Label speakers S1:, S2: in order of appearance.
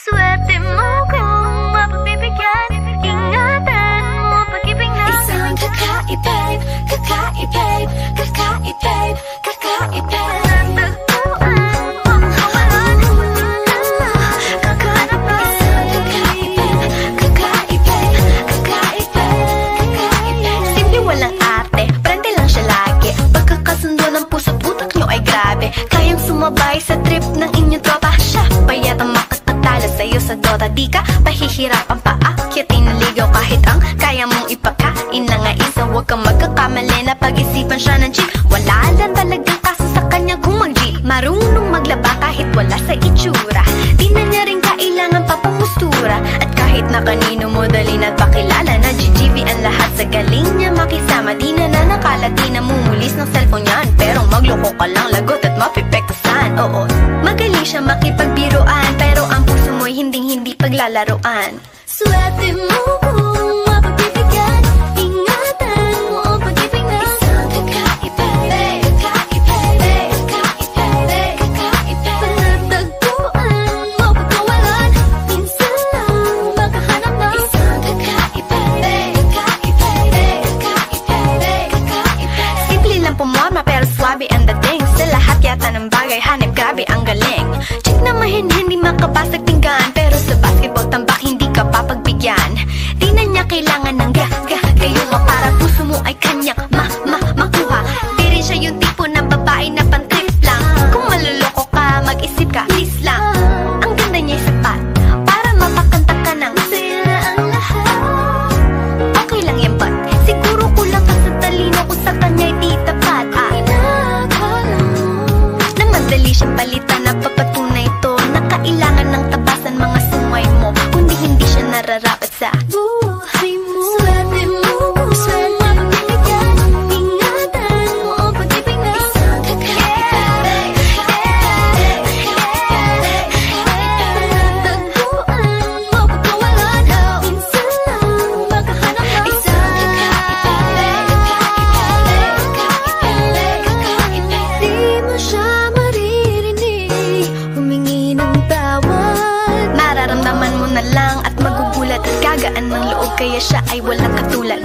S1: Swerte mo kung mapagbibigyan Ingatan mo pag-ibig na
S2: Isang utak nyo ay grabe. Kayang sumabay sa trip ng inyong tropa Siya pa yata makakatalo sa'yo sa Dota. Di ka pahihirapan pa akyatin ng ligaw Kahit ang kaya mong ipakain na nga isa. Huwag kang magkakamali na pag-isipan siya ng chick Wala lang talagang kaso sa kanya kung mag-jeep. Marunong maglaba kahit wala sa itsura. Di na niya rin kailangan papamustura At kahit na kanino mo dali na pakilala Na GGV ang lahat sa galing niya makisama. Di na na nakala, di na mumulis ng cellphone yan Pero magloko ka lang, lagot at mapipektasan Oo, magaling siya makipagbiruan paglalaroan
S1: Swerte mo kung mapagbibigyan Ingatan mo ang pag-ibig na
S2: Isang
S1: lang
S2: pumorma pero swabe ang dating. Sa lahat yata ng bagay hanip grabe ang galing. Chick na mahin hindi makabasag basketball tambak hindi ka papagbigyan. Di na niya kailangan ng ga, kaya siya ay walang katulad